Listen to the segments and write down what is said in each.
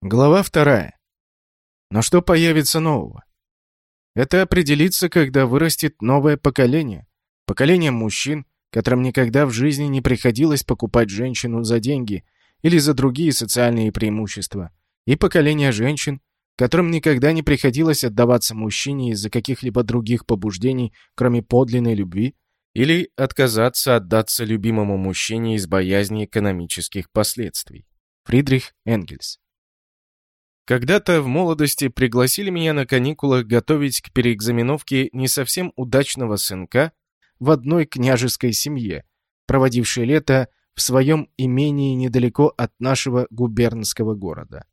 Глава вторая. Но что появится нового? Это определится, когда вырастет новое поколение. Поколение мужчин, которым никогда в жизни не приходилось покупать женщину за деньги или за другие социальные преимущества. И поколение женщин, которым никогда не приходилось отдаваться мужчине из-за каких-либо других побуждений, кроме подлинной любви, или отказаться отдаться любимому мужчине из боязни экономических последствий. Фридрих Энгельс когда-то в молодости пригласили меня на каникулах готовить к переэкзаменовке не совсем удачного сынка в одной княжеской семье, проводившей лето в своем имении недалеко от нашего губернского города.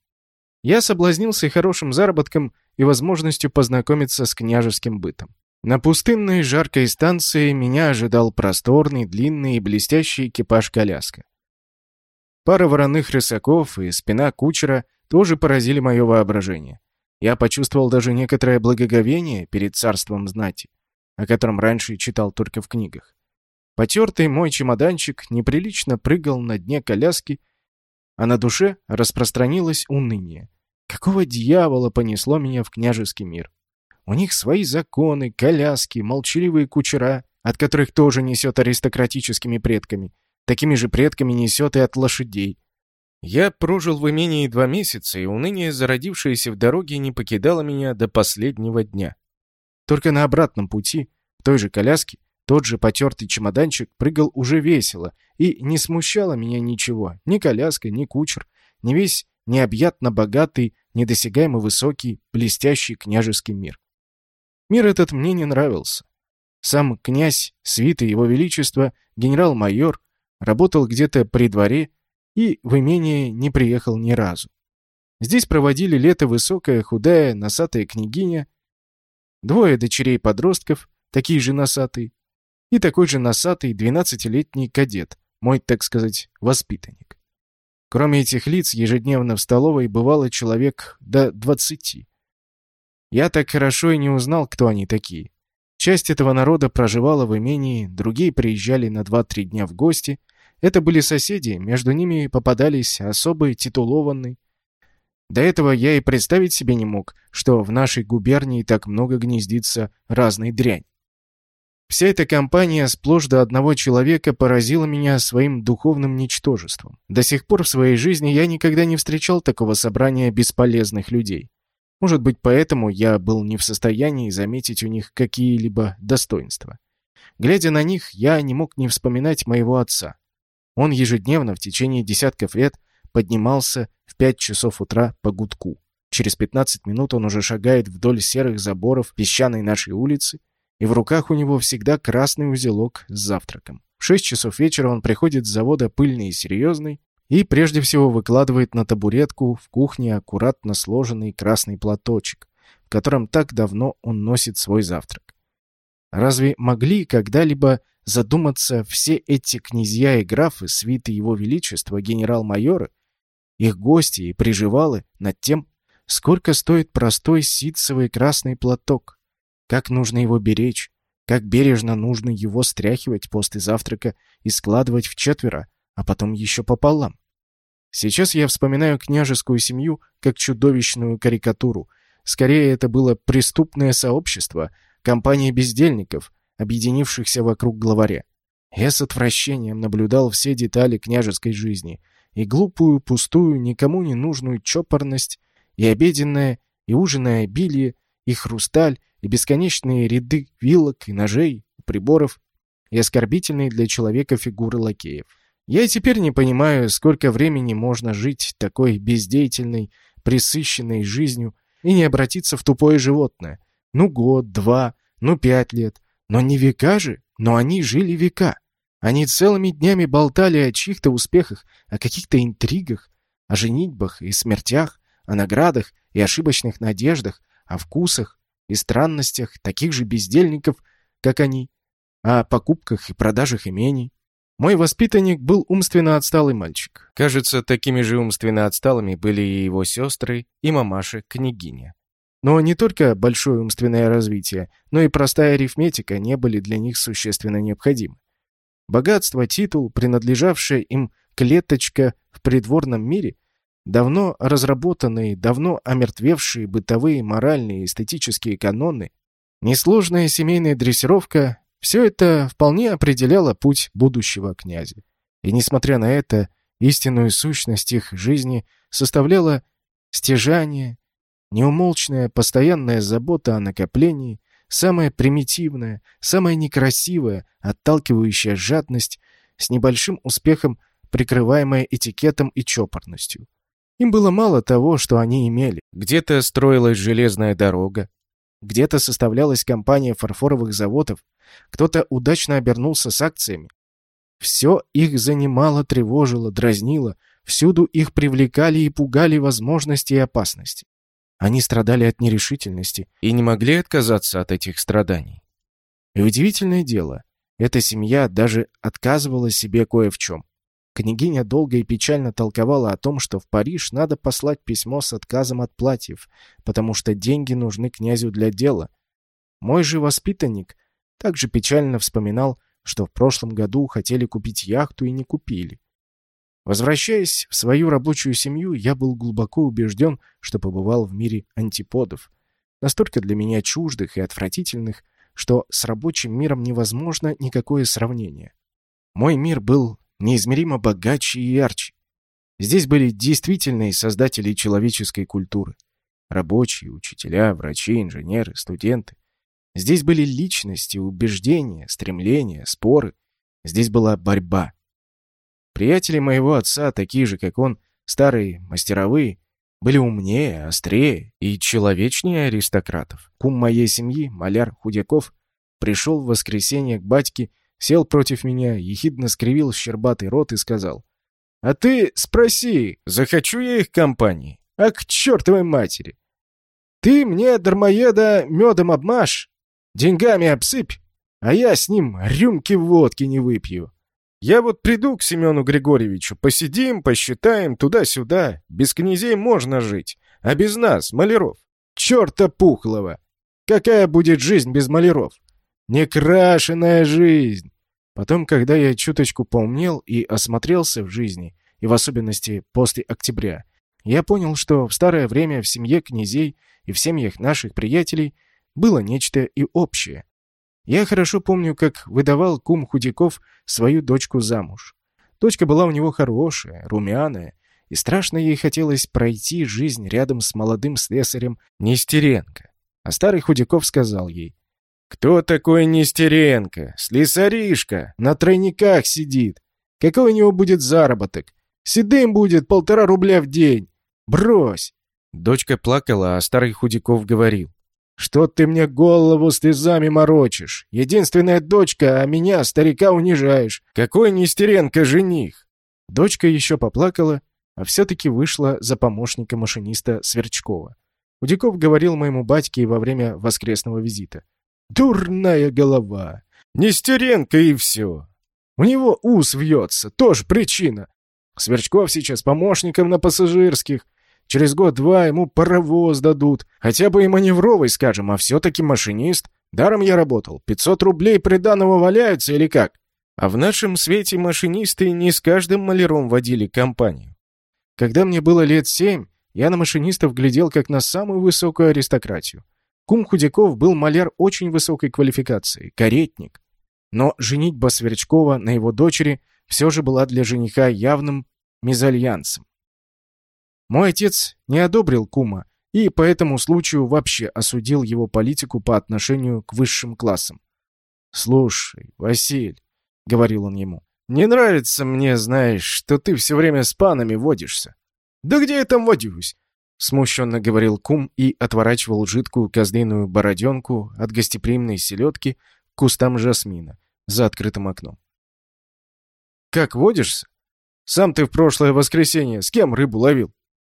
Я соблазнился хорошим заработком и возможностью познакомиться с княжеским бытом. На пустынной жаркой станции меня ожидал просторный, длинный и блестящий экипаж-коляска. Пара вороных рысаков и спина кучера — тоже поразили мое воображение. Я почувствовал даже некоторое благоговение перед царством знати, о котором раньше читал только в книгах. Потертый мой чемоданчик неприлично прыгал на дне коляски, а на душе распространилось уныние. Какого дьявола понесло меня в княжеский мир? У них свои законы, коляски, молчаливые кучера, от которых тоже несет аристократическими предками. Такими же предками несет и от лошадей. Я прожил в имении два месяца, и уныние, зародившееся в дороге, не покидало меня до последнего дня. Только на обратном пути, в той же коляске, тот же потертый чемоданчик прыгал уже весело, и не смущало меня ничего, ни коляска, ни кучер, ни весь необъятно богатый, недосягаемо высокий, блестящий княжеский мир. Мир этот мне не нравился. Сам князь, свиты его величества, генерал-майор, работал где-то при дворе и в имение не приехал ни разу. Здесь проводили лето высокая, худая, носатая княгиня, двое дочерей-подростков, такие же носатые, и такой же носатый двенадцатилетний кадет, мой, так сказать, воспитанник. Кроме этих лиц, ежедневно в столовой бывало человек до двадцати. Я так хорошо и не узнал, кто они такие. Часть этого народа проживала в имении, другие приезжали на два-три дня в гости — это были соседи, между ними попадались особые титулованные. До этого я и представить себе не мог, что в нашей губернии так много гнездится разной дрянь. Вся эта компания сплошь до одного человека поразила меня своим духовным ничтожеством. До сих пор в своей жизни я никогда не встречал такого собрания бесполезных людей. Может быть, поэтому я был не в состоянии заметить у них какие-либо достоинства. Глядя на них, я не мог не вспоминать моего отца. Он ежедневно в течение десятков лет поднимался в 5 часов утра по гудку. Через 15 минут он уже шагает вдоль серых заборов песчаной нашей улицы, и в руках у него всегда красный узелок с завтраком. В 6 часов вечера он приходит с завода пыльный и серьезный, и прежде всего выкладывает на табуретку в кухне аккуратно сложенный красный платочек, в котором так давно он носит свой завтрак. Разве могли когда-либо задуматься все эти князья и графы, свиты его величества, генерал-майоры, их гости и приживалы над тем, сколько стоит простой ситцевый красный платок, как нужно его беречь, как бережно нужно его стряхивать после завтрака и складывать в четверо, а потом еще пополам. Сейчас я вспоминаю княжескую семью как чудовищную карикатуру. Скорее, это было преступное сообщество, компания бездельников, объединившихся вокруг главаря. Я с отвращением наблюдал все детали княжеской жизни, и глупую, пустую, никому не нужную чопорность, и обеденное, и ужинное обилие, и хрусталь, и бесконечные ряды вилок и ножей, приборов, и оскорбительные для человека фигуры лакеев. Я и теперь не понимаю, сколько времени можно жить такой бездеятельной, присыщенной жизнью и не обратиться в тупое животное. Ну год, два, ну пять лет, но не века же, но они жили века. Они целыми днями болтали о чьих-то успехах, о каких-то интригах, о женитьбах и смертях, о наградах и ошибочных надеждах, о вкусах и странностях таких же бездельников, как они, о покупках и продажах имений. Мой воспитанник был умственно отсталый мальчик. Кажется, такими же умственно отсталыми были и его сестры, и мамаша-княгиня. Но не только большое умственное развитие, но и простая арифметика не были для них существенно необходимы. Богатство, титул, принадлежавшая им клеточка в придворном мире, давно разработанные, давно омертвевшие бытовые, моральные и эстетические каноны, несложная семейная дрессировка — все это вполне определяло путь будущего князя. И, несмотря на это, истинную сущность их жизни составляла стяжание, неумолчная постоянная забота о накоплении, самая примитивная, самая некрасивая, отталкивающая жадность, с небольшим успехом прикрываемая этикетом и чопорностью. Им было мало того, что они имели. Где-то строилась железная дорога, где-то составлялась компания фарфоровых заводов, кто-то удачно обернулся с акциями. Все их занимало, тревожило, дразнило, всюду их привлекали и пугали возможности и опасности. Они страдали от нерешительности и не могли отказаться от этих страданий. И удивительное дело, эта семья даже отказывала себе кое в чем. Княгиня долго и печально толковала о том, что в Париж надо послать письмо с отказом от платьев, потому что деньги нужны князю для дела. Мой же воспитанник также печально вспоминал, что в прошлом году хотели купить яхту и не купили. Возвращаясь в свою рабочую семью, я был глубоко убежден, что побывал в мире антиподов, настолько для меня чуждых и отвратительных, что с рабочим миром невозможно никакое сравнение. Мой мир был неизмеримо богаче и ярче. Здесь были действительные создатели человеческой культуры. Рабочие, учителя, врачи, инженеры, студенты. Здесь были личности, убеждения, стремления, споры. Здесь была борьба. Приятели моего отца, такие же, как он, старые, мастеровые, были умнее, острее и человечнее аристократов. Кум моей семьи, маляр Худяков, пришел в воскресенье к батьке сел против меня, ехидно скривил щербатый рот и сказал. «А ты спроси, захочу я их компании? А к чертовой матери! Ты мне, дармоеда, медом обмажь, деньгами обсыпь, а я с ним рюмки водки не выпью. Я вот приду к Семену Григорьевичу, посидим, посчитаем туда-сюда. Без князей можно жить, а без нас, маляров. Черта пухлого! Какая будет жизнь без маляров? Некрашенная жизнь. Потом, когда я чуточку поумнел и осмотрелся в жизни, и в особенности после октября, я понял, что в старое время в семье князей и в семьях наших приятелей было нечто и общее. Я хорошо помню, как выдавал кум Худяков свою дочку замуж. Дочка была у него хорошая, румяная, и страшно ей хотелось пройти жизнь рядом с молодым слесарем Нестеренко. А старый Худяков сказал ей, «Кто такой Нестеренко? Слесаришка! На тройниках сидит! Какой у него будет заработок? Седым будет полтора рубля в день! Брось!» Дочка плакала, а старый Худяков говорил. «Что ты мне голову слезами морочишь? Единственная дочка, а меня, старика, унижаешь. Какой Нестеренко жених?» Дочка еще поплакала, а все-таки вышла за помощника машиниста Сверчкова. Худяков говорил моему батьке во время воскресного визита. Дурная голова. Нестеренко и все. У него ус вьется, тоже причина. Сверчков сейчас помощником на пассажирских. Через год-два ему паровоз дадут. Хотя бы и маневровый, скажем, а все-таки машинист. Даром я работал. 500 рублей приданого валяются или как? А в нашем свете машинисты не с каждым маляром водили компанию. Когда мне было лет семь, я на машинистов глядел как на самую высокую аристократию. Кум Худяков был маляр очень высокой квалификации, каретник. Но женитьба Сверчкова на его дочери все же была для жениха явным мезальянсом. Мой отец не одобрил кума и по этому случаю вообще осудил его политику по отношению к высшим классам. «Слушай, Василь», — говорил он ему, — «не нравится мне, знаешь, что ты все время с панами водишься». «Да где я там водюсь? — смущенно говорил кум и отворачивал жидкую козлиную бороденку от гостеприимной селедки к кустам жасмина за открытым окном. «Как водишься? Сам ты в прошлое воскресенье с кем рыбу ловил?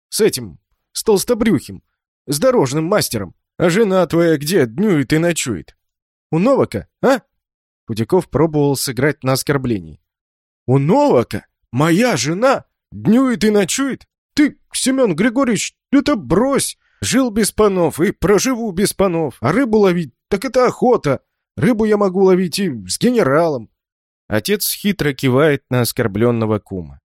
С этим, с толстобрюхим, с дорожным мастером. А жена твоя где днюет и ночует? У Новака, а?» Худяков пробовал сыграть на оскорблении. «У Новака? Моя жена? Днюет и ночует? Ты, Семен Григорьевич, это брось! Жил без панов и проживу без панов. А рыбу ловить, так это охота. Рыбу я могу ловить и с генералом. Отец хитро кивает на оскорбленного кума.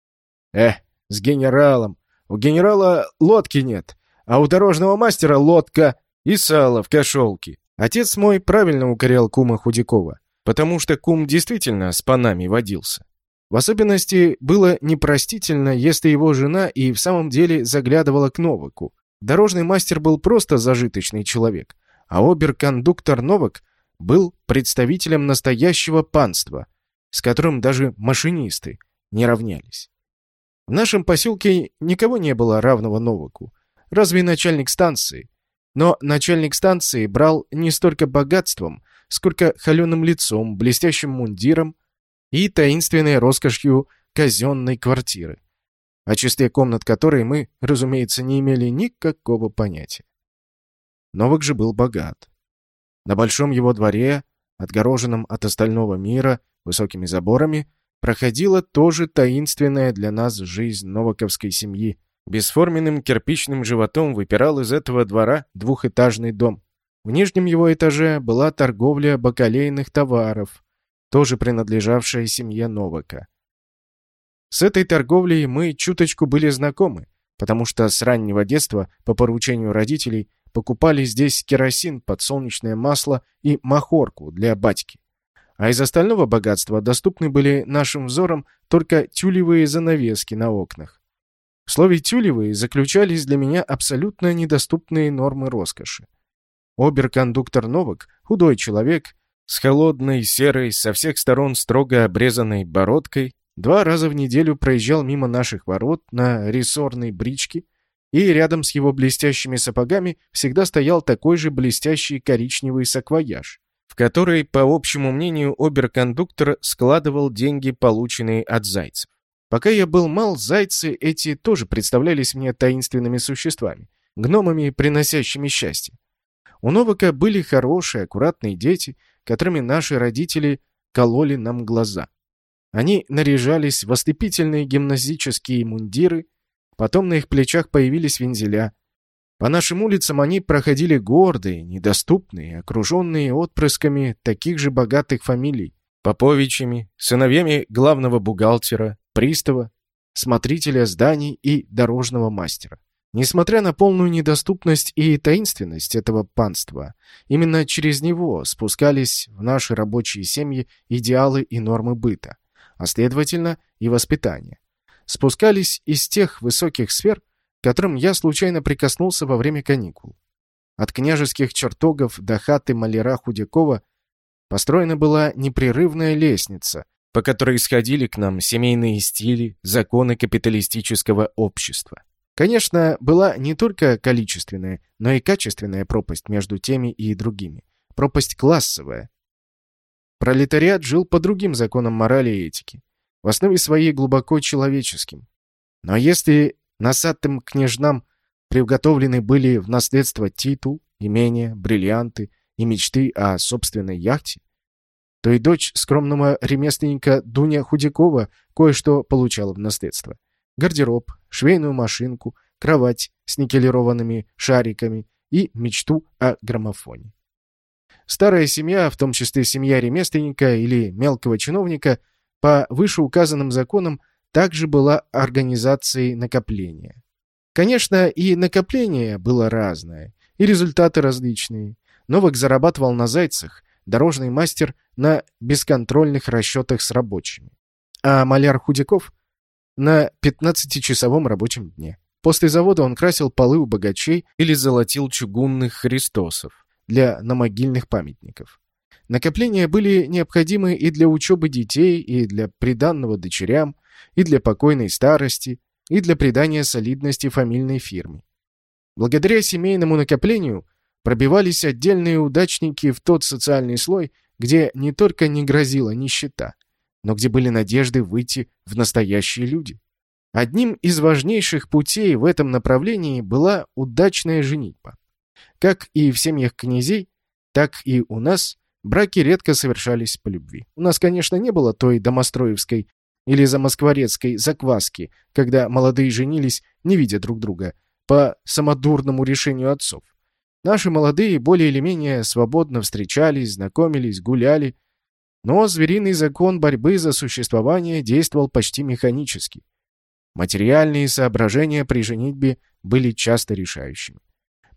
Эх, с генералом. У генерала лодки нет, а у дорожного мастера лодка и сало в кошелке. Отец мой правильно укорял кума Худякова, потому что кум действительно с панами водился. В особенности было непростительно, если его жена и в самом деле заглядывала к Новаку. Дорожный мастер был просто зажиточный человек, а оберкондуктор Новак был представителем настоящего панства, с которым даже машинисты не равнялись. В нашем поселке никого не было равного Новаку, разве начальник станции. Но начальник станции брал не столько богатством, сколько холеным лицом, блестящим мундиром и таинственной роскошью казенной квартиры, о числе комнат которой мы, разумеется, не имели никакого понятия. Новак же был богат. На большом его дворе, отгороженном от остального мира высокими заборами, проходила тоже таинственная для нас жизнь новаковской семьи. Бесформенным кирпичным животом выпирал из этого двора двухэтажный дом. В нижнем его этаже была торговля бакалейных товаров, тоже принадлежавшая семье Новака. С этой торговлей мы чуточку были знакомы, потому что с раннего детства, по поручению родителей, покупали здесь керосин, подсолнечное масло и махорку для батьки. А из остального богатства доступны были нашим взором только тюлевые занавески на окнах. В слове «тюлевые» заключались для меня абсолютно недоступные нормы роскоши. Оберкондуктор Новак, худой человек, с холодной, серой, со всех сторон строго обрезанной бородкой, два раза в неделю проезжал мимо наших ворот на рессорной бричке, и рядом с его блестящими сапогами всегда стоял такой же блестящий коричневый саквояж, в который, по общему мнению, оберкондуктор складывал деньги, полученные от зайцев. Пока я был мал, зайцы эти тоже представлялись мне таинственными существами, гномами, приносящими счастье. У Новака были хорошие, аккуратные дети, которыми наши родители кололи нам глаза. Они наряжались в ослепительные гимназические мундиры, потом на их плечах появились вензеля, по нашим улицам они проходили гордые, недоступные, окруженные отпрысками таких же богатых фамилий. Поповичами, сыновьями главного бухгалтера, пристава, смотрителя зданий и дорожного мастера. Несмотря на полную недоступность и таинственность этого панства, именно через него спускались в наши рабочие семьи идеалы и нормы быта, а следовательно и воспитания. Спускались из тех высоких сфер, которым я случайно прикоснулся во время каникул. От княжеских чертогов до хаты маляра Худякова построена была непрерывная лестница, по которой исходили к нам семейные стили, законы капиталистического общества. Конечно, была не только количественная, но и качественная пропасть между теми и другими. Пропасть классовая. Пролетариат жил по другим законам морали и этики, в основе своей глубоко человеческим. Но если Насадным княжнам приготовлены были в наследство титул, имения, бриллианты и мечты о собственной яхте, то и дочь скромного ремесленника Дуня Худякова кое-что получала в наследство. Гардероб, швейную машинку, кровать с никелированными шариками и мечту о граммофоне. Старая семья, в том числе семья ремесленника или мелкого чиновника, по вышеуказанным законам также была организацией накопления. Конечно, и накопление было разное, и результаты различные. Новак зарабатывал на зайцах, дорожный мастер на бесконтрольных расчетах с рабочими. А маляр Худяков на 15-часовом рабочем дне. После завода он красил полы у богачей или золотил чугунных христосов для намогильных памятников. Накопления были необходимы и для учебы детей, и для приданного дочерям, и для покойной старости, и для придания солидности фамильной фирме. Благодаря семейному накоплению пробивались отдельные удачники в тот социальный слой, где не только не грозила нищета, но где были надежды выйти в настоящие люди. Одним из важнейших путей в этом направлении была удачная женитьба. Как и в семьях князей, так и у нас браки редко совершались по любви. У нас, конечно, не было той домостроевской или за москворецкой закваски, когда молодые женились, не видя друг друга, по самодурному решению отцов. Наши молодые более или менее свободно встречались, знакомились, гуляли, но звериный закон борьбы за существование действовал почти механически. Материальные соображения при женитьбе были часто решающими.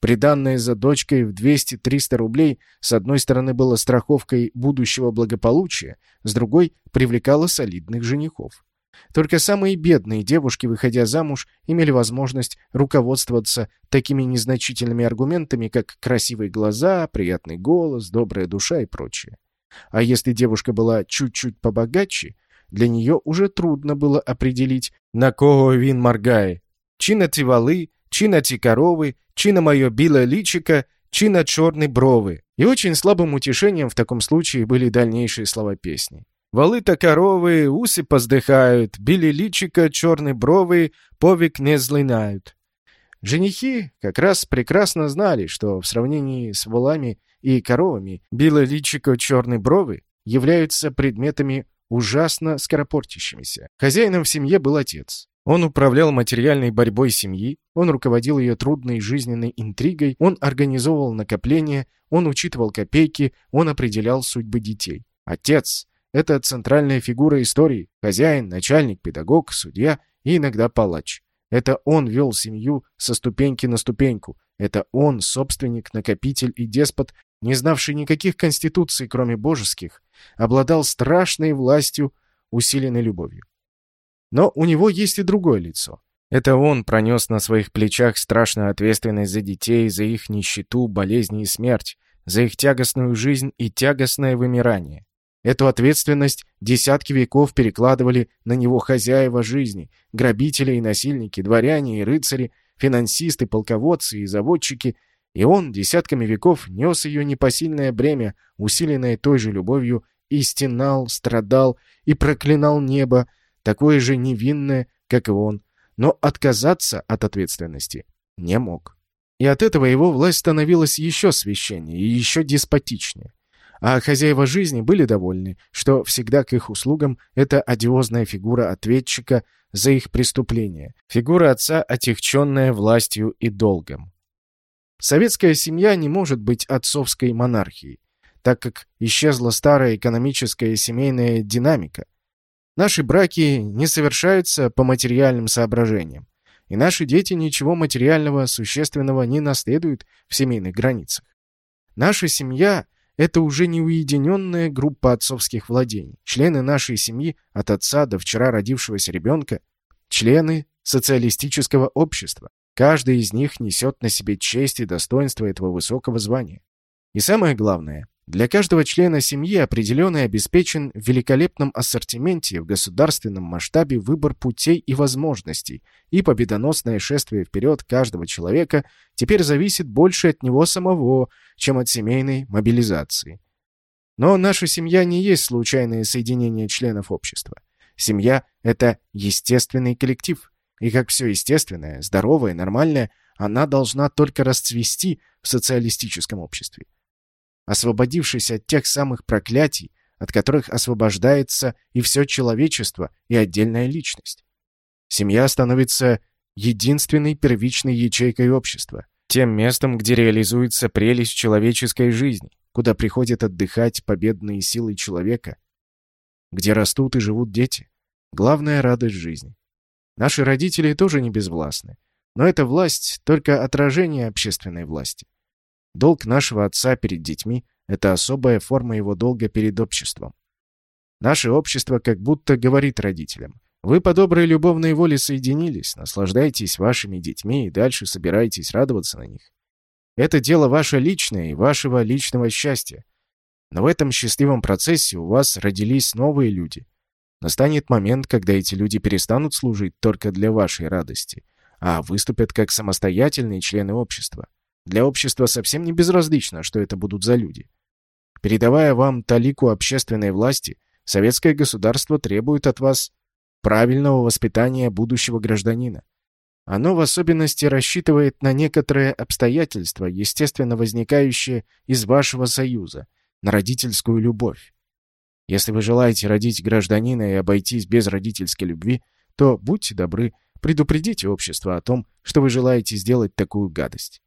Приданное за дочкой в 200-300 рублей с одной стороны было страховкой будущего благополучия, с другой привлекало солидных женихов. Только самые бедные девушки, выходя замуж, имели возможность руководствоваться такими незначительными аргументами, как красивые глаза, приятный голос, добрая душа и прочее. А если девушка была чуть-чуть побогаче, для нее уже трудно было определить, на кого він моргає. Чи на ці вали, чи на ці корови, чи на мое белое личико, чи на черные бровы. И очень слабым утешением в таком случае были дальнейшие слова песни. Валы-то коровы, усы поздыхают, били личико, черные бровы, повик не злинают. Женихи как раз прекрасно знали, что в сравнении с валами и коровами белое личико, черные бровы являются предметами ужасно скоропортящимися. Хозяином в семье был отец. Он управлял материальной борьбой семьи, он руководил ее трудной жизненной интригой, он организовывал накопления, он учитывал копейки, он определял судьбы детей. Отец — это центральная фигура истории, хозяин, начальник, педагог, судья и иногда палач. Это он вел семью со ступеньки на ступеньку. Это он, собственник, накопитель и деспот, не знавший никаких конституций, кроме божеских, обладал страшной властью, усиленной любовью. Но у него есть и другое лицо. Это он пронес на своих плечах страшную ответственность за детей, за их нищету, болезни и смерть, за их тягостную жизнь и тягостное вымирание. Эту ответственность десятки веков перекладывали на него хозяева жизни, грабители и насильники, дворяне и рыцари, финансисты, полководцы и заводчики, и он десятками веков нес ее непосильное бремя, усиленное той же любовью, и стенал, страдал и проклинал небо, такое же невинное, как и он, но отказаться от ответственности не мог. И от этого его власть становилась еще священнее и еще деспотичнее. А хозяева жизни были довольны, что всегда к их услугам эта одиозная фигура ответчика за их преступления, фигура отца, отягченная властью и долгом. Советская семья не может быть отцовской монархией, так как исчезла старая экономическая семейная динамика, Наши браки не совершаются по материальным соображениям, и наши дети ничего материального существенного не наследуют в семейных границах. Наша семья — это уже не уединенная группа отцовских владений. Члены нашей семьи, от отца до вчера родившегося ребенка, члены социалистического общества. Каждый из них несет на себе честь и достоинство этого высокого звания. И самое главное, для каждого члена семьи определен обеспечен в великолепном ассортименте в государственном масштабе выбор путей и возможностей, и победоносное шествие вперед каждого человека теперь зависит больше от него самого, чем от семейной мобилизации. Но наша семья не есть случайное соединение членов общества. Семья — это естественный коллектив, и как все естественное, здоровое, нормальное, она должна только расцвести в социалистическом обществе освободившись от тех самых проклятий, от которых освобождается и все человечество, и отдельная личность. Семья становится единственной первичной ячейкой общества, тем местом, где реализуется прелесть человеческой жизни, куда приходят отдыхать победные силы человека, где растут и живут дети. Главная радость жизни. Наши родители тоже не безвластны, но эта власть — только отражение общественной власти. Долг нашего отца перед детьми — это особая форма его долга перед обществом. Наше общество как будто говорит родителям, вы по доброй любовной воле соединились, наслаждайтесь вашими детьми и дальше собирайтесь радоваться на них. Это дело ваше личное и вашего личного счастья. Но в этом счастливом процессе у вас родились новые люди. Настанет момент, когда эти люди перестанут служить только для вашей радости, а выступят как самостоятельные члены общества. Для общества совсем не безразлично, что это будут за люди. Передавая вам талику общественной власти, советское государство требует от вас правильного воспитания будущего гражданина. Оно в особенности рассчитывает на некоторые обстоятельства, естественно возникающие из вашего союза, на родительскую любовь. Если вы желаете родить гражданина и обойтись без родительской любви, то будьте добры, предупредите общество о том, что вы желаете сделать такую гадость.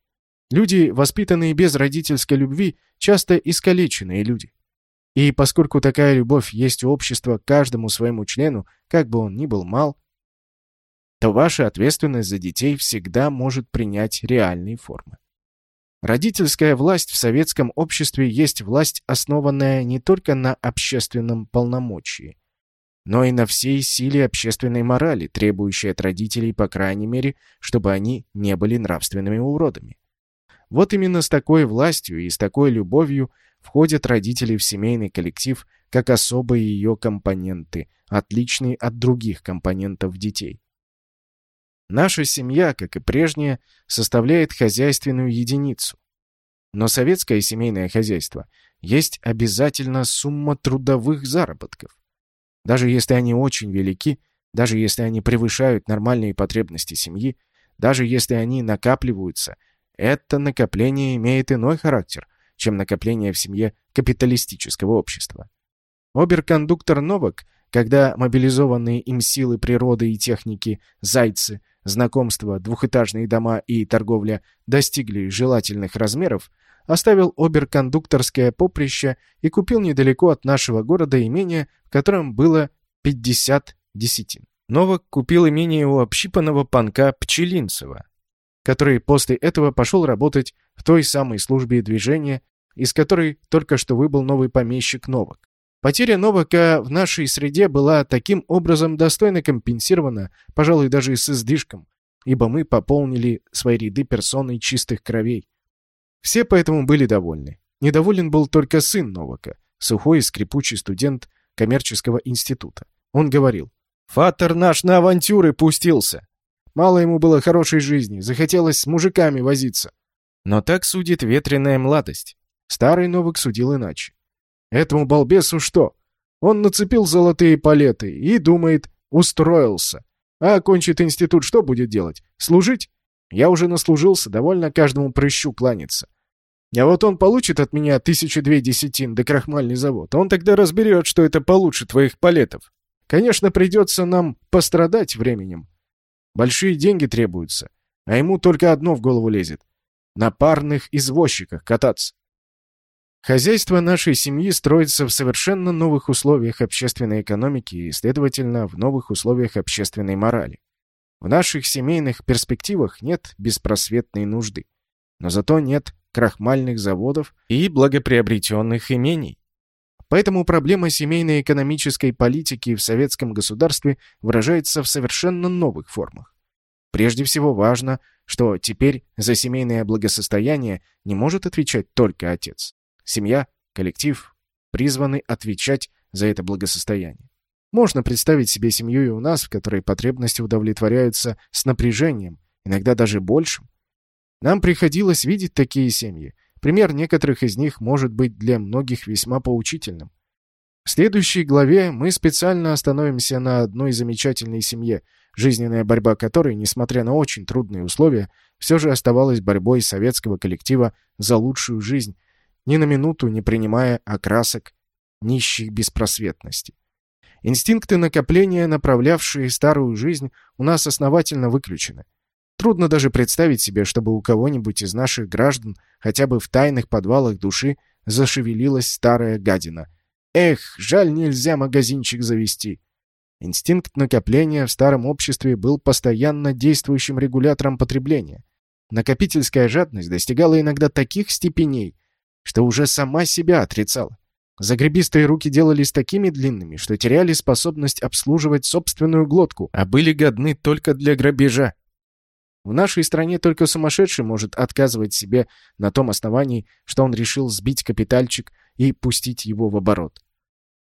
Люди, воспитанные без родительской любви, часто искалеченные люди. И поскольку такая любовь есть у общества каждому своему члену, как бы он ни был мал, то ваша ответственность за детей всегда может принять реальные формы. Родительская власть в советском обществе есть власть, основанная не только на общественном полномочии, но и на всей силе общественной морали, требующей от родителей, по крайней мере, чтобы они не были нравственными уродами. Вот именно с такой властью и с такой любовью входят родители в семейный коллектив как особые ее компоненты, отличные от других компонентов детей. Наша семья, как и прежняя, составляет хозяйственную единицу. Но советское семейное хозяйство есть обязательно сумма трудовых заработков. Даже если они очень велики, даже если они превышают нормальные потребности семьи, даже если они накапливаются, это накопление имеет иной характер, чем накопление в семье капиталистического общества. Оберкондуктор Новак, когда мобилизованные им силы природы и техники, зайцы, знакомства, двухэтажные дома и торговля достигли желательных размеров, оставил оберкондукторское поприще и купил недалеко от нашего города имение, в котором было 50 десятин. Новак купил имение у общипанного панка Пчелинцева, который после этого пошел работать в той самой службе движения, из которой только что выбыл новый помещик Новак. Потеря Новака в нашей среде была таким образом достойно компенсирована, пожалуй, даже с издышком, ибо мы пополнили свои ряды персоной чистых кровей. Все поэтому были довольны. Недоволен был только сын Новака, сухой и скрипучий студент коммерческого института. Он говорил, «Фатер наш на авантюры пустился. Мало ему было хорошей жизни, захотелось с мужиками возиться». Но так судит ветреная младость. Старый Новак судил иначе. Этому балбесу что? Он нацепил золотые палеты и думает, устроился. А окончит институт, что будет делать? Служить? Я уже наслужился, довольно каждому прыщу кланяться. А вот он получит от меня тысячу две десятин да крахмальный завод. Он тогда разберет, что это получше твоих палетов. Конечно, придется нам пострадать временем. Большие деньги требуются, а ему только одно в голову лезет. На парных извозчиках кататься. Хозяйство нашей семьи строится в совершенно новых условиях общественной экономики и, следовательно, в новых условиях общественной морали. В наших семейных перспективах нет беспросветной нужды. Но зато нет крахмальных заводов и благоприобретенных имений. Поэтому проблема семейной экономической политики в советском государстве выражается в совершенно новых формах. Прежде всего важно, что теперь за семейное благосостояние не может отвечать только отец. Семья, коллектив призваны отвечать за это благосостояние. Можно представить себе семью и у нас, в которой потребности удовлетворяются с напряжением, иногда даже большим. Нам приходилось видеть такие семьи. Пример некоторых из них может быть для многих весьма поучительным. В следующей главе мы специально остановимся на одной замечательной семье, жизненная борьба которой, несмотря на очень трудные условия, все же оставалась борьбой советского коллектива за лучшую жизнь, ни на минуту не принимая окрасок нищих беспросветности. Инстинкты накопления, направлявшие старую жизнь, у нас основательно выключены. Трудно даже представить себе, чтобы у кого-нибудь из наших граждан хотя бы в тайных подвалах души зашевелилась старая гадина. Эх, жаль, нельзя магазинчик завести. Инстинкт накопления в старом обществе был постоянно действующим регулятором потребления. Накопительская жадность достигала иногда таких степеней, что уже сама себя отрицала. Загребистые руки делались такими длинными, что теряли способность обслуживать собственную глотку, а были годны только для грабежа. В нашей стране только сумасшедший может отказывать себе на том основании, что он решил сбить капитальчик и пустить его в оборот.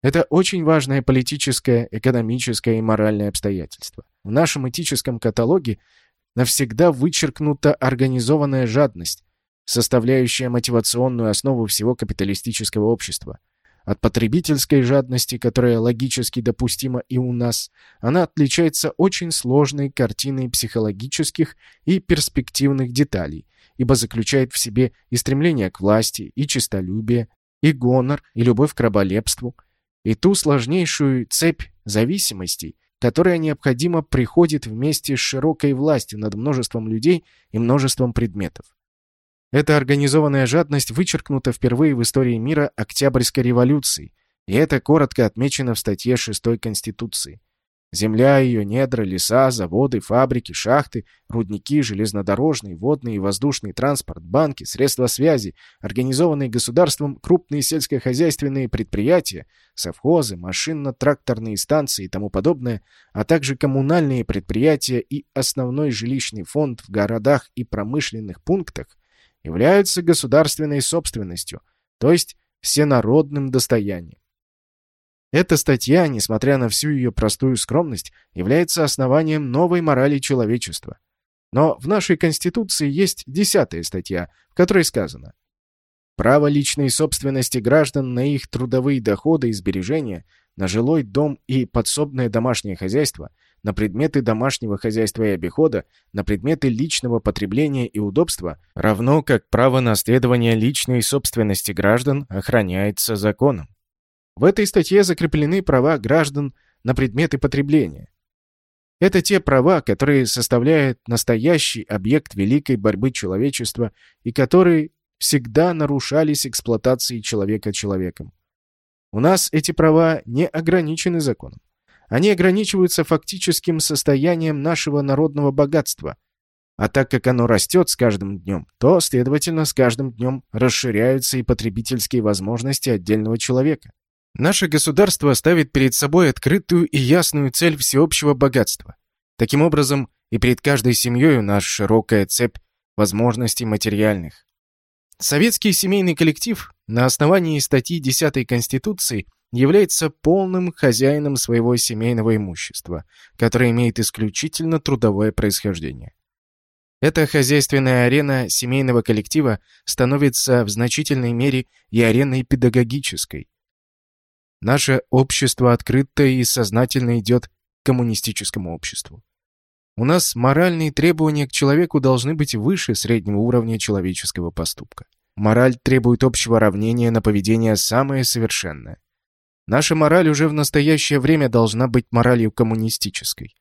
Это очень важное политическое, экономическое и моральное обстоятельство. В нашем этическом каталоге навсегда вычеркнута организованная жадность, составляющая мотивационную основу всего капиталистического общества – от потребительской жадности, которая логически допустима и у нас, она отличается очень сложной картиной психологических и перспективных деталей, ибо заключает в себе и стремление к власти, и честолюбие, и гонор, и любовь к раболепству, и ту сложнейшую цепь зависимостей, которая необходимо приходит вместе с широкой властью над множеством людей и множеством предметов. Эта организованная жадность вычеркнута впервые в истории мира Октябрьской революции, и это коротко отмечено в статье 6 Конституции. Земля, ее недра, леса, заводы, фабрики, шахты, рудники, железнодорожный, водный и воздушный транспорт, банки, средства связи, организованные государством крупные сельскохозяйственные предприятия, совхозы, машинно-тракторные станции и тому подобное, а также коммунальные предприятия и основной жилищный фонд в городах и промышленных пунктах являются государственной собственностью, то есть всенародным достоянием. Эта статья, несмотря на всю ее простую скромность, является основанием новой морали человечества. Но в нашей Конституции есть десятая статья, в которой сказано «Право личной собственности граждан на их трудовые доходы и сбережения, на жилой дом и подсобное домашнее хозяйство, на предметы домашнего хозяйства и обихода, на предметы личного потребления и удобства, равно как право наследования личной собственности граждан охраняется законом. В этой статье закреплены права граждан на предметы потребления. Это те права, которые составляют настоящий объект великой борьбы человечества и которые всегда нарушались эксплуатацией человека человеком. У нас эти права не ограничены законом. Они ограничиваются фактическим состоянием нашего народного богатства. А так как оно растет с каждым днем, то, следовательно, с каждым днем расширяются и потребительские возможности отдельного человека. Наше государство ставит перед собой открытую и ясную цель всеобщего богатства. Таким образом, и перед каждой семьей у нас широкая цепь возможностей материальных. Советский семейный коллектив на основании статьи 10 Конституции является полным хозяином своего семейного имущества, которое имеет исключительно трудовое происхождение. Эта хозяйственная арена семейного коллектива становится в значительной мере и ареной педагогической, Наше общество открыто и сознательно идет к коммунистическому обществу. У нас моральные требования к человеку должны быть выше среднего уровня человеческого поступка. Мораль требует общего равнения на поведение самое совершенное. Наша мораль уже в настоящее время должна быть моралью коммунистической.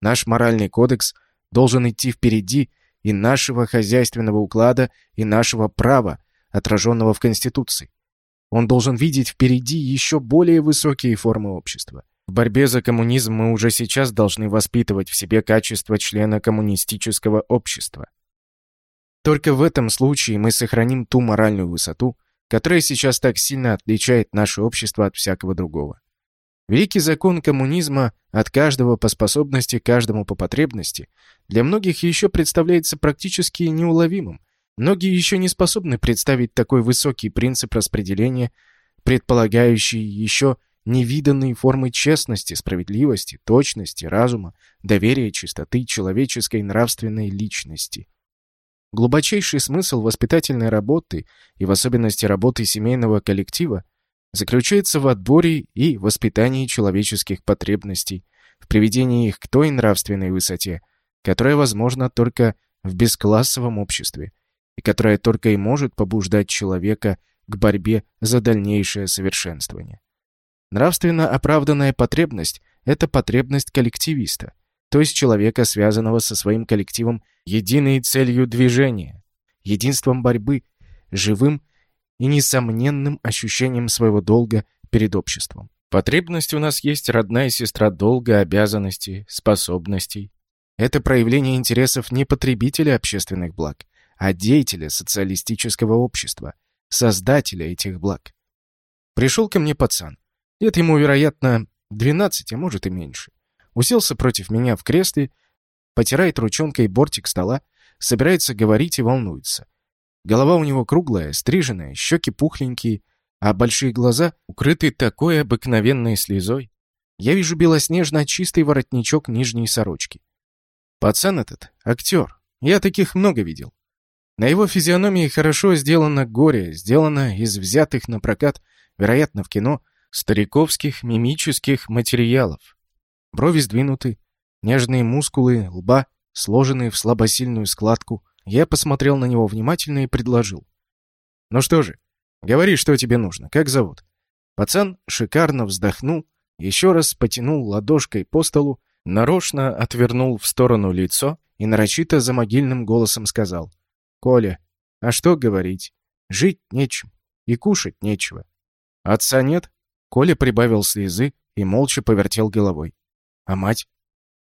Наш моральный кодекс должен идти впереди и нашего хозяйственного уклада, и нашего права, отраженного в Конституции. Он должен видеть впереди еще более высокие формы общества. В борьбе за коммунизм мы уже сейчас должны воспитывать в себе качество члена коммунистического общества. Только в этом случае мы сохраним ту моральную высоту, которая сейчас так сильно отличает наше общество от всякого другого. Великий закон коммунизма от каждого по способности, каждому по потребности для многих еще представляется практически неуловимым, Многие еще не способны представить такой высокий принцип распределения, предполагающий еще невиданные формы честности, справедливости, точности, разума, доверия, чистоты, человеческой нравственной личности. Глубочайший смысл воспитательной работы, и в особенности работы семейного коллектива, заключается в отборе и воспитании человеческих потребностей, в приведении их к той нравственной высоте, которая возможна только в бесклассовом обществе, и которая только и может побуждать человека к борьбе за дальнейшее совершенствование. Нравственно оправданная потребность – это потребность коллективиста, то есть человека, связанного со своим коллективом единой целью движения, единством борьбы, живым и несомненным ощущением своего долга перед обществом. Потребность у нас есть родная сестра долга, обязанностей, способностей. Это проявление интересов не потребителя общественных благ, а деятеля социалистического общества, создателя этих благ. Пришел ко мне пацан. Лет ему, вероятно, 12, а может и меньше. Уселся против меня в кресле, потирает ручонкой бортик стола, собирается говорить и волнуется. Голова у него круглая, стриженная, щеки пухленькие, а большие глаза укрыты такой обыкновенной слезой. Я вижу белоснежно чистый воротничок нижней сорочки. Пацан этот — актер. Я таких много видел. На его физиономии хорошо сделано горе, сделано из взятых на прокат, вероятно, в кино, стариковских мимических материалов. Брови сдвинуты, нежные мускулы лба сложены в слабосильную складку. Я посмотрел на него внимательно и предложил. «Ну что же, говори, что тебе нужно, как зовут?» Пацан шикарно вздохнул, еще раз потянул ладошкой по столу, нарочно отвернул в сторону лицо и нарочито за могильным голосом сказал — Коля, а что говорить? Жить нечем и кушать нечего. Отца нет? Коля прибавил слезы и молча повертел головой. А мать?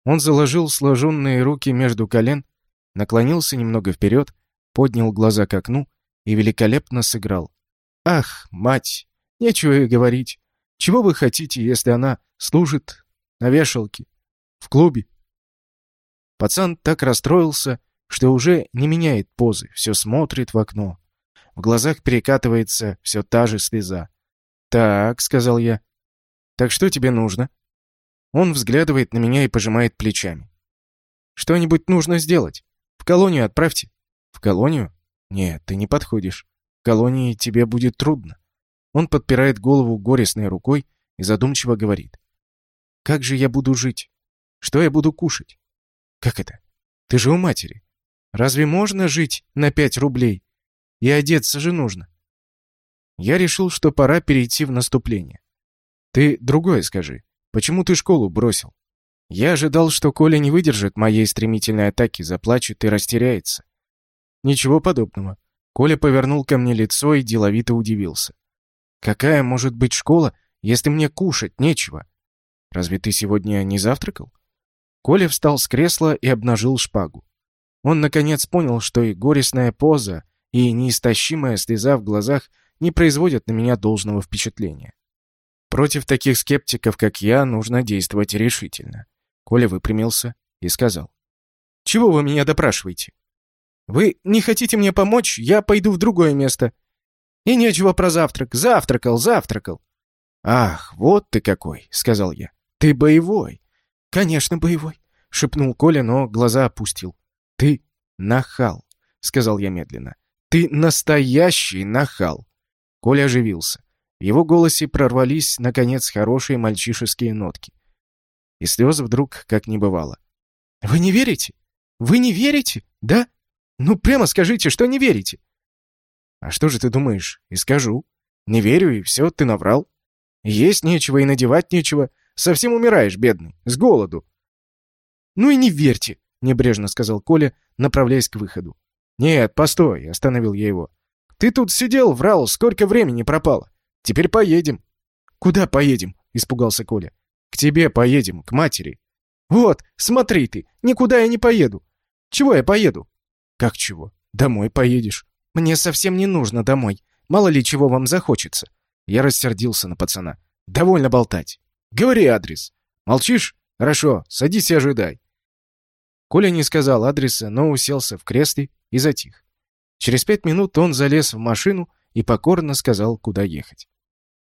Он заложил сложенные руки между колен, наклонился немного вперед, поднял глаза к окну и великолепно сыграл. «Ах, мать! Нечего и говорить. Чего вы хотите, если она служит на вешалке? В клубе?» Пацан так расстроился, что уже не меняет позы, все смотрит в окно. В глазах перекатывается все та же слеза. «Так», — сказал я. «Так что тебе нужно?» Он взглядывает на меня и пожимает плечами. «Что-нибудь нужно сделать. В колонию отправьте». «В колонию? Нет, ты не подходишь. В колонии тебе будет трудно». Он подпирает голову горестной рукой и задумчиво говорит. «Как же я буду жить? Что я буду кушать?» «Как это? Ты же у матери. Разве можно жить на пять рублей? И одеться же нужно». Я решил, что пора перейти в наступление. «Ты другое скажи. Почему ты школу бросил? Я ожидал, что Коля не выдержит моей стремительной атаки, заплачет и растеряется. Ничего подобного. Коля повернул ко мне лицо и деловито удивился. Какая может быть школа, если мне кушать нечего? Разве ты сегодня не завтракал? Коля встал с кресла и обнажил шпагу. Он наконец понял, что и горестная поза, и неистощимая слеза в глазах не производят на меня должного впечатления. Против таких скептиков, как я, нужно действовать решительно. Коля выпрямился и сказал. «Чего вы меня допрашиваете? Вы не хотите мне помочь? Я пойду в другое место. И нечего про завтрак. Завтракал, завтракал». «Ах, вот ты какой!» — сказал я. «Ты боевой!» «Конечно, боевой!» — шепнул Коля, но глаза опустил. «Ты нахал!» — сказал я медленно. «Ты настоящий нахал!» Коля оживился. В его голосе прорвались, наконец, хорошие мальчишеские нотки. И слезы вдруг как не бывало. «Вы не верите? Вы не верите? Да? Ну, прямо скажите, что не верите!» «А что же ты думаешь? И скажу. Не верю, и все, ты наврал. Есть нечего и надевать нечего. Совсем умираешь, бедный, с голоду». «Ну и не верьте!» — небрежно сказал Коля, направляясь к выходу. «Нет, постой!» — остановил я его. «Ты тут сидел, врал, сколько времени пропало. Теперь поедем». «Куда поедем?» — испугался Коля. «К тебе поедем, к матери». «Вот, смотри ты, никуда я не поеду». «Чего я поеду?» «Как чего? Домой поедешь». «Мне совсем не нужно домой. Мало ли чего вам захочется». Я рассердился на пацана. «Довольно болтать. Говори адрес. Молчишь? Хорошо, садись и ожидай». Коля не сказал адреса, но уселся в кресле и затих. Через пять минут он залез в машину и покорно сказал, куда ехать.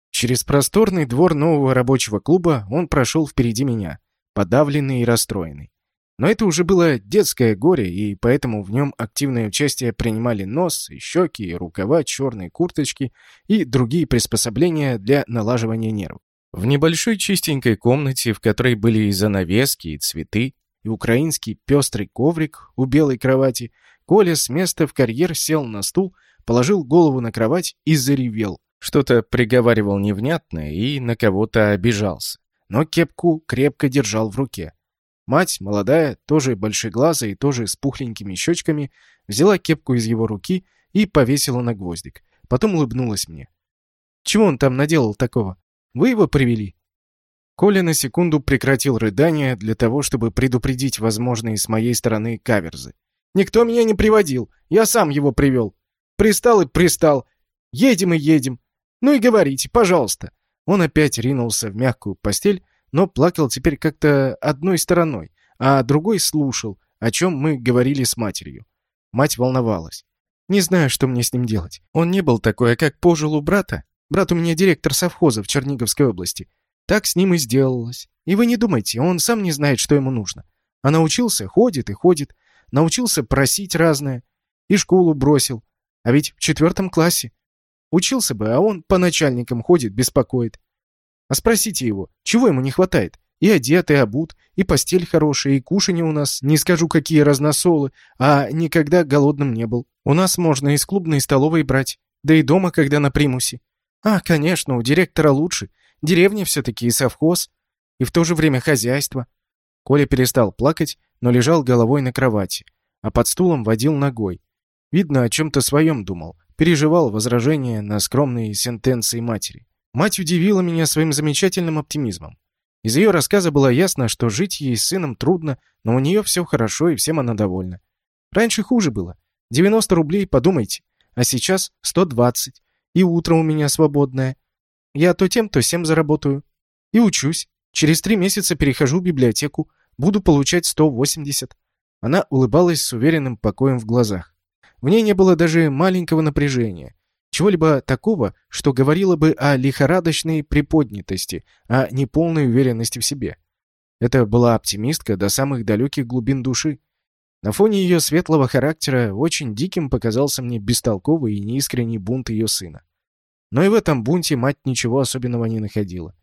Через просторный двор нового рабочего клуба он прошел впереди меня, подавленный и расстроенный. Но это уже было детское горе, и поэтому в нем активное участие принимали нос, и щеки, и рукава, черные курточки и другие приспособления для налаживания нервов. В небольшой чистенькой комнате, в которой были и занавески, и цветы, и украинский пестрый коврик у белой кровати, Коля с места в карьер сел на стул, положил голову на кровать и заревел, что-то приговаривал невнятное и на кого-то обижался. Но кепку крепко держал в руке. Мать, молодая, тоже большеглазая и тоже с пухленькими щечками, взяла кепку из его руки и повесила на гвоздик. Потом улыбнулась мне. «Чего он там наделал такого? Вы его привели?» Коля на секунду прекратил рыдание для того, чтобы предупредить возможные с моей стороны каверзы. «Никто меня не приводил, я сам его привел. Пристал и пристал. Едем и едем. Ну и говорите, пожалуйста». Он опять ринулся в мягкую постель, но плакал теперь как-то одной стороной, а другой слушал, о чем мы говорили с матерью. Мать волновалась. «Не знаю, что мне с ним делать. Он не был такой, а как пожил у брата. Брат у меня директор совхоза в Черниговской области. Так с ним и сделалось. И вы не думайте, он сам не знает, что ему нужно. А научился, ходит и ходит. Научился просить разное. И школу бросил. А ведь в четвертом классе. Учился бы, а он по начальникам ходит, беспокоит. А спросите его, чего ему не хватает? И одет, и обут, и постель хорошая, и кушанье у нас, не скажу какие разносолы, а никогда голодным не был. У нас можно из клубной столовой брать, да и дома, когда на примусе. А, конечно, у директора лучше. Деревня все-таки и совхоз, и в то же время хозяйство. Коля перестал плакать, но лежал головой на кровати, а под стулом водил ногой. Видно, о чем-то своем думал, переживал возражения на скромные сентенции матери. Мать удивила меня своим замечательным оптимизмом. Из ее рассказа было ясно, что жить ей с сыном трудно, но у нее все хорошо и всем она довольна. Раньше хуже было. 90 рублей, подумайте. А сейчас 120. И утро у меня свободное. Я то тем, то всем заработаю. И учусь. Через три месяца перехожу в библиотеку. Буду получать 180. Она улыбалась с уверенным покоем в глазах. В ней не было даже маленького напряжения. Чего-либо такого, что говорило бы о лихорадочной приподнятости, а не полной уверенности в себе. Это была оптимистка до самых далеких глубин души. На фоне ее светлого характера очень диким показался мне бестолковый и неискренний бунт ее сына. Но и в этом бунте мать ничего особенного не находила.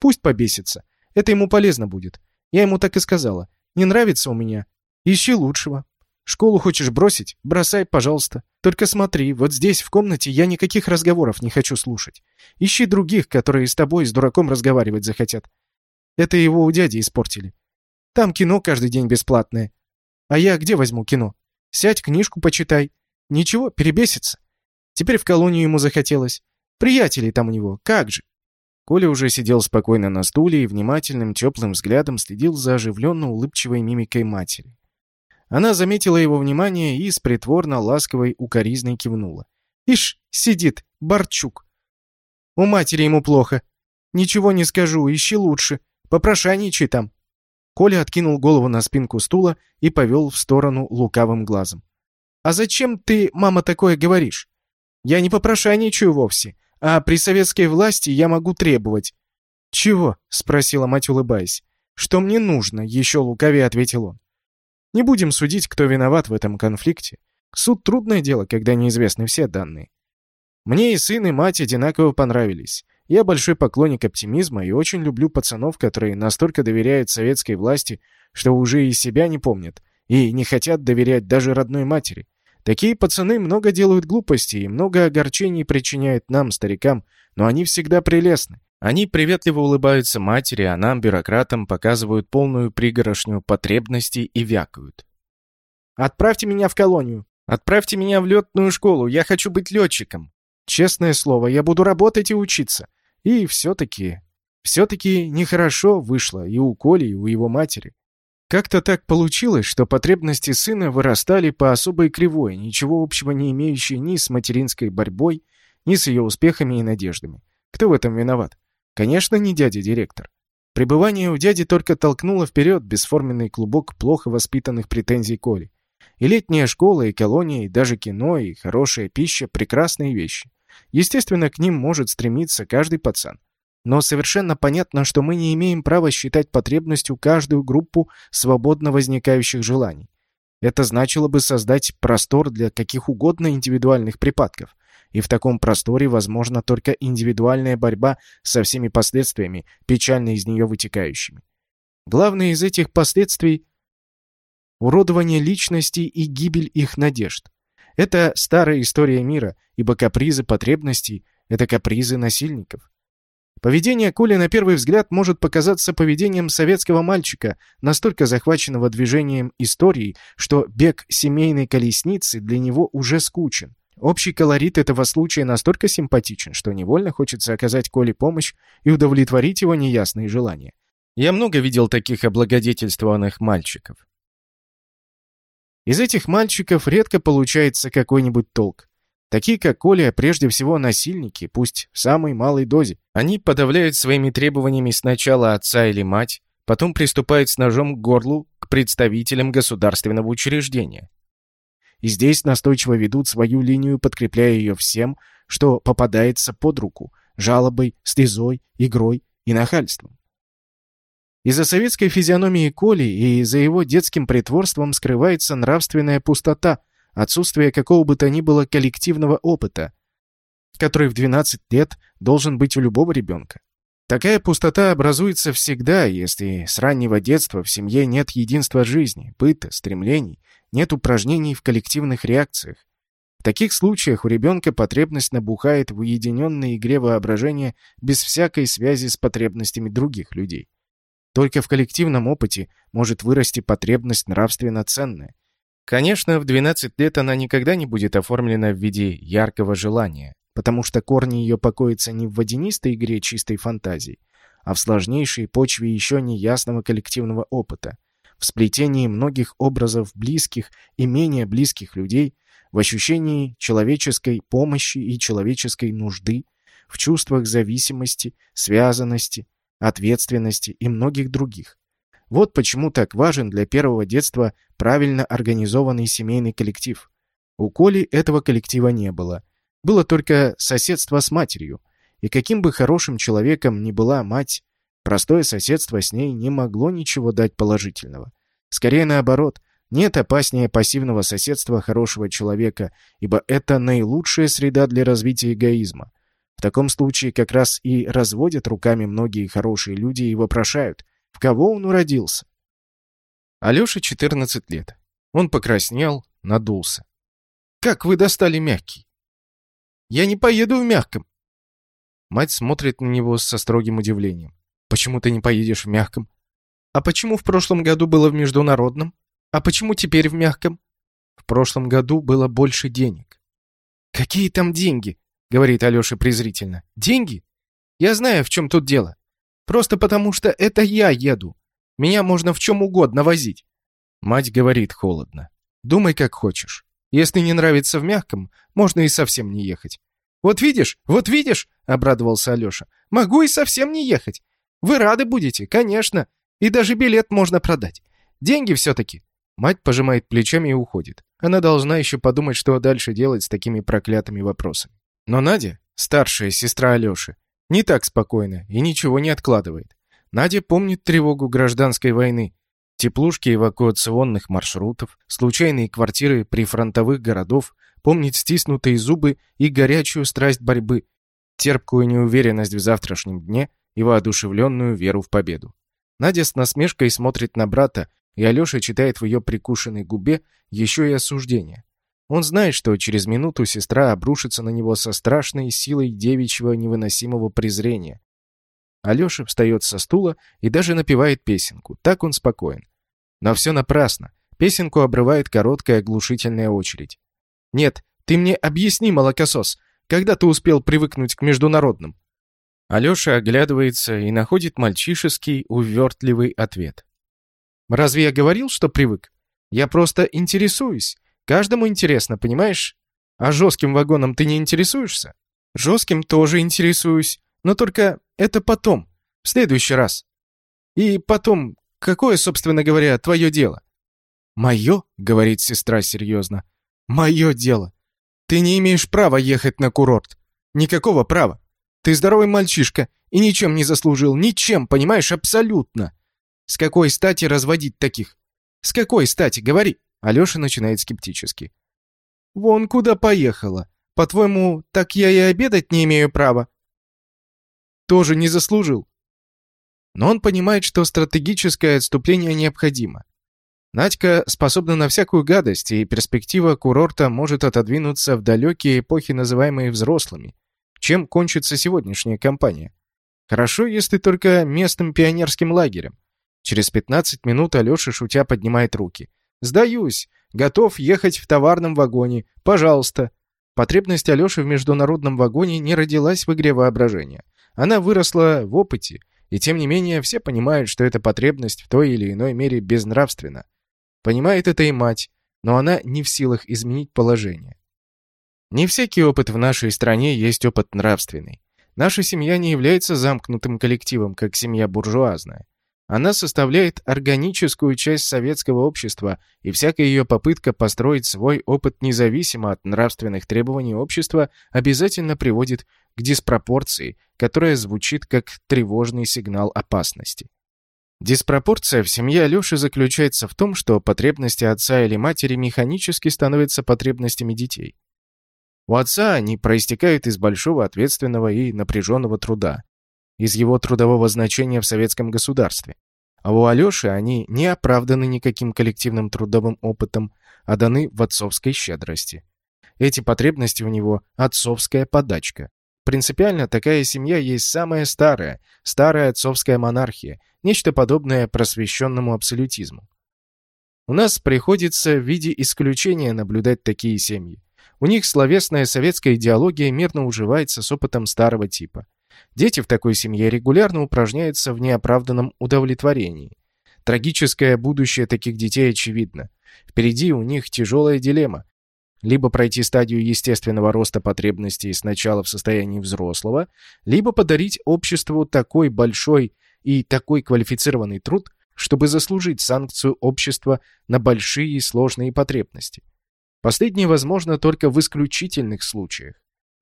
Пусть побесится. Это ему полезно будет. Я ему так и сказала. Не нравится у меня? Ищи лучшего. Школу хочешь бросить? Бросай, пожалуйста. Только смотри, вот здесь, в комнате, я никаких разговоров не хочу слушать. Ищи других, которые с тобой, с дураком разговаривать захотят. Это его у дяди испортили. Там кино каждый день бесплатное. А я где возьму кино? Сядь, книжку почитай. Ничего, перебесится. Теперь в колонию ему захотелось. Приятелей там у него, как же. Коля уже сидел спокойно на стуле и внимательным, теплым взглядом следил за оживленно улыбчивой мимикой матери. Она заметила его внимание и с притворно ласковой укоризной кивнула. «Ишь, сидит, Борчук. У матери ему плохо. Ничего не скажу, ищи лучше. Попрошайничай там». Коля откинул голову на спинку стула и повел в сторону лукавым глазом. «А зачем ты, мама, такое говоришь? Я не попрошайничаю вовсе, а при советской власти я могу требовать». «Чего?» — спросила мать, улыбаясь. «Что мне нужно?» — еще лукавее ответил он. Не будем судить, кто виноват в этом конфликте. Суд — трудное дело, когда неизвестны все данные. Мне и сын, и мать одинаково понравились. Я большой поклонник оптимизма и очень люблю пацанов, которые настолько доверяют советской власти, что уже и себя не помнят, и не хотят доверять даже родной матери. Такие пацаны много делают глупостей и много огорчений причиняют нам, старикам, но они всегда прелестны. Они приветливо улыбаются матери, а нам, бюрократам, показывают полную пригорошню потребностей и вякают. «Отправьте меня в колонию! Отправьте меня в летную школу! Я хочу быть летчиком! Честное слово, я буду работать и учиться!» И все-таки... Все-таки нехорошо вышло и у Коли, и у его матери. Как-то так получилось, что потребности сына вырастали по особой кривой, ничего общего не имеющей ни с материнской борьбой, ни с ее успехами и надеждами. Кто в этом виноват? Конечно, не дядя-директор. Пребывание у дяди только толкнуло вперед бесформенный клубок плохо воспитанных претензий Коли. И летняя школа, и колония, и даже кино, и хорошая пища — прекрасные вещи. Естественно, к ним может стремиться каждый пацан. Но совершенно понятно, что мы не имеем права считать потребностью каждую группу свободно возникающих желаний. Это значило бы создать простор для каких угодно индивидуальных припадков, и в таком просторе возможна только индивидуальная борьба со всеми последствиями, печально из нее вытекающими. Главное из этих последствий – уродование личности и гибель их надежд. Это старая история мира, ибо капризы потребностей – это капризы насильников. Поведение Коли на первый взгляд может показаться поведением советского мальчика, настолько захваченного движением истории, что бег семейной колесницы для него уже скучен. Общий колорит этого случая настолько симпатичен, что невольно хочется оказать Коле помощь и удовлетворить его неясные желания. Я много видел таких облагодетельствованных мальчиков. Из этих мальчиков редко получается какой-нибудь толк. Такие, как Коля, прежде всего насильники, пусть в самой малой дозе. Они подавляют своими требованиями сначала отца или мать, потом приступают с ножом к горлу к представителям государственного учреждения и здесь настойчиво ведут свою линию, подкрепляя ее всем, что попадается под руку – жалобой, слезой, игрой и нахальством. Из-за советской физиономии Коли и за его детским притворством скрывается нравственная пустота, отсутствие какого бы то ни было коллективного опыта, который в 12 лет должен быть у любого ребенка. Такая пустота образуется всегда, если с раннего детства в семье нет единства жизни, быта, стремлений, нет упражнений в коллективных реакциях. В таких случаях у ребенка потребность набухает в уединенной игре воображения без всякой связи с потребностями других людей. Только в коллективном опыте может вырасти потребность нравственно ценная. Конечно, в 12 лет она никогда не будет оформлена в виде яркого желания, потому что корни ее покоятся не в водянистой игре чистой фантазии, а в сложнейшей почве еще неясного коллективного опыта, в сплетении многих образов близких и менее близких людей, в ощущении человеческой помощи и человеческой нужды, в чувствах зависимости, связанности, ответственности и многих других. Вот почему так важен для первого детства правильно организованный семейный коллектив. У Коли этого коллектива не было. Было только соседство с матерью. И каким бы хорошим человеком ни была мать, простое соседство с ней не могло ничего дать положительного. Скорее наоборот, нет опаснее пассивного соседства хорошего человека, ибо это наилучшая среда для развития эгоизма. В таком случае как раз и разводят руками многие хорошие люди и вопрошают, в кого он уродился. Алёше 14 лет. Он покраснел, надулся. «Как вы достали мягкий?» «Я не поеду в мягком». Мать смотрит на него со строгим удивлением. «Почему ты не поедешь в мягком?» «А почему в прошлом году было в международном? А почему теперь в мягком?» «В прошлом году было больше денег». «Какие там деньги?» — говорит Алёша презрительно. «Деньги? Я знаю, в чем тут дело. Просто потому, что это я еду. Меня можно в чем угодно возить». Мать говорит холодно. «Думай, как хочешь. Если не нравится в мягком, можно и совсем не ехать. «Вот видишь, вот видишь!» — обрадовался Алеша. «Могу и совсем не ехать. Вы рады будете, конечно. И даже билет можно продать. Деньги все-таки». Мать пожимает плечами и уходит. Она должна еще подумать, что дальше делать с такими проклятыми вопросами. Но Надя, старшая сестра Алеши, не так спокойна и ничего не откладывает. Надя помнит тревогу гражданской войны Теплушки эвакуационных маршрутов, случайные квартиры прифронтовых городов, помнить стиснутые зубы и горячую страсть борьбы, терпкую неуверенность в завтрашнем дне и воодушевленную веру в победу. Надя с насмешкой смотрит на брата, и Алеша читает в ее прикушенной губе еще и осуждение. Он знает, что через минуту сестра обрушится на него со страшной силой девичьего невыносимого презрения, Алеша встает со стула и даже напевает песенку. Так он спокоен. Но все напрасно. Песенку обрывает короткая оглушительная очередь. «Нет, ты мне объясни, молокосос, когда ты успел привыкнуть к международным?» Алеша оглядывается и находит мальчишеский, увертливый ответ. «Разве я говорил, что привык? Я просто интересуюсь. Каждому интересно, понимаешь? А жестким вагоном ты не интересуешься? Жестким тоже интересуюсь. Но только это потом, в следующий раз. И потом, какое, собственно говоря, твое дело? «Мое?» — говорит сестра серьезно. «Мое дело. Ты не имеешь права ехать на курорт. Никакого права. Ты здоровый мальчишка и ничем не заслужил. Ничем, понимаешь, абсолютно. С какой стати разводить таких? С какой стати? Говори!» Алеша начинает скептически. «Вон куда поехала. По-твоему, так я и обедать не имею права? тоже не заслужил. Но он понимает, что стратегическое отступление необходимо. Надька способна на всякую гадость, и перспектива курорта может отодвинуться в далекие эпохи, называемые взрослыми. Чем кончится сегодняшняя кампания? Хорошо, если только местным пионерским лагерем. Через 15 минут Алеша шутя поднимает руки. «Сдаюсь! Готов ехать в товарном вагоне. Пожалуйста!» Потребность Алеши в международном вагоне не родилась в игре воображения. Она выросла в опыте, и тем не менее все понимают, что эта потребность в той или иной мере безнравственна. Понимает это и мать, но она не в силах изменить положение. Не всякий опыт в нашей стране есть опыт нравственный. Наша семья не является замкнутым коллективом, как семья буржуазная. Она составляет органическую часть советского общества, и всякая ее попытка построить свой опыт независимо от нравственных требований общества обязательно приводит к диспропорции, которая звучит как тревожный сигнал опасности. Диспропорция в семье Алёши заключается в том, что потребности отца или матери механически становятся потребностями детей. У отца они проистекают из большого ответственного и напряженного труда, из его трудового значения в советском государстве. А у Алёши они не оправданы никаким коллективным трудовым опытом, а даны в отцовской щедрости. Эти потребности у него – отцовская подачка. Принципиально такая семья есть самая старая, старая отцовская монархия, нечто подобное просвещенному абсолютизму. У нас приходится в виде исключения наблюдать такие семьи. У них словесная советская идеология мирно уживается с опытом старого типа. Дети в такой семье регулярно упражняются в неоправданном удовлетворении. Трагическое будущее таких детей очевидно. Впереди у них тяжелая дилемма. Либо пройти стадию естественного роста потребностей сначала в состоянии взрослого, либо подарить обществу такой большой и такой квалифицированный труд, чтобы заслужить санкцию общества на большие и сложные потребности. Последнее возможно только в исключительных случаях.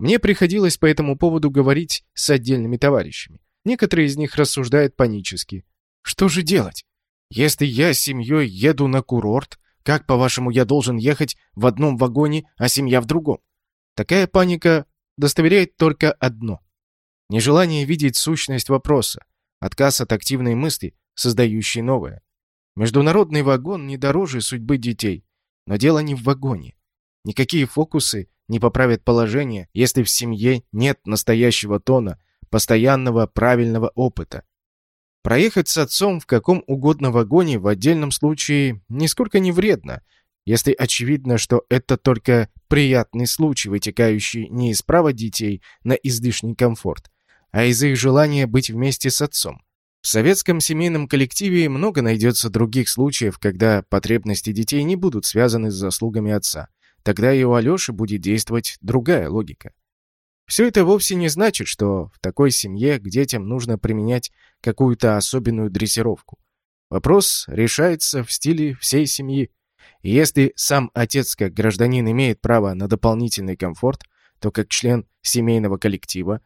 Мне приходилось по этому поводу говорить с отдельными товарищами. Некоторые из них рассуждают панически. Что же делать? Если я с семьей еду на курорт, как, по-вашему, я должен ехать в одном вагоне, а семья в другом? Такая паника достоверяет только одно. Нежелание видеть сущность вопроса, отказ от активной мысли, создающей новое. Международный вагон не дороже судьбы детей. Но дело не в вагоне. Никакие фокусы не поправят положение, если в семье нет настоящего тона, постоянного правильного опыта. Проехать с отцом в каком угодно вагоне в отдельном случае нисколько не вредно, если очевидно, что это только приятный случай, вытекающий не из права детей на излишний комфорт, а из их желания быть вместе с отцом. В советском семейном коллективе много найдется других случаев, когда потребности детей не будут связаны с заслугами отца. Тогда и у Алёши будет действовать другая логика. Все это вовсе не значит, что в такой семье к детям нужно применять какую-то особенную дрессировку. Вопрос решается в стиле всей семьи. И если сам отец как гражданин имеет право на дополнительный комфорт, то как член семейного коллектива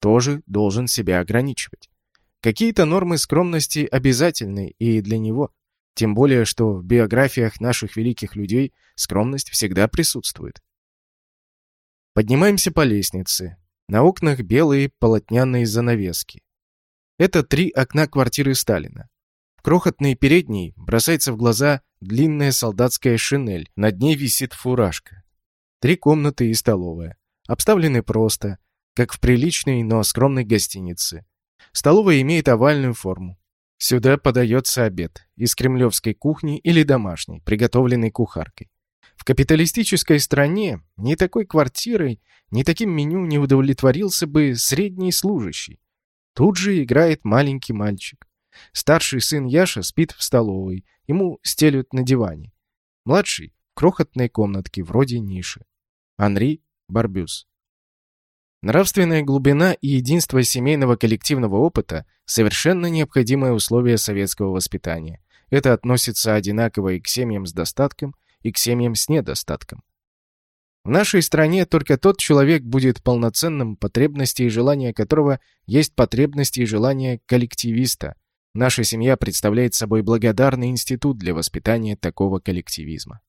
тоже должен себя ограничивать. Какие-то нормы скромности обязательны и для него, тем более, что в биографиях наших великих людей скромность всегда присутствует. Поднимаемся по лестнице. На окнах белые полотняные занавески. Это три окна квартиры Сталина. В крохотной передней бросается в глаза длинная солдатская шинель, над ней висит фуражка. Три комнаты и столовая. Обставлены просто, как в приличной, но скромной гостинице. Столовая имеет овальную форму. Сюда подается обед из кремлевской кухни или домашней, приготовленной кухаркой. В капиталистической стране ни такой квартирой, ни таким меню не удовлетворился бы средний служащий. Тут же играет маленький мальчик. Старший сын Яша спит в столовой, ему стелют на диване. Младший — в крохотной комнатке, вроде ниши. Анри — Барбюс. Нравственная глубина и единство семейного коллективного опыта – совершенно необходимое условие советского воспитания. Это относится одинаково и к семьям с достатком, и к семьям с недостатком. В нашей стране только тот человек будет полноценным, потребности и желания которого есть потребности и желания коллективиста. Наша семья представляет собой благодарный институт для воспитания такого коллективизма.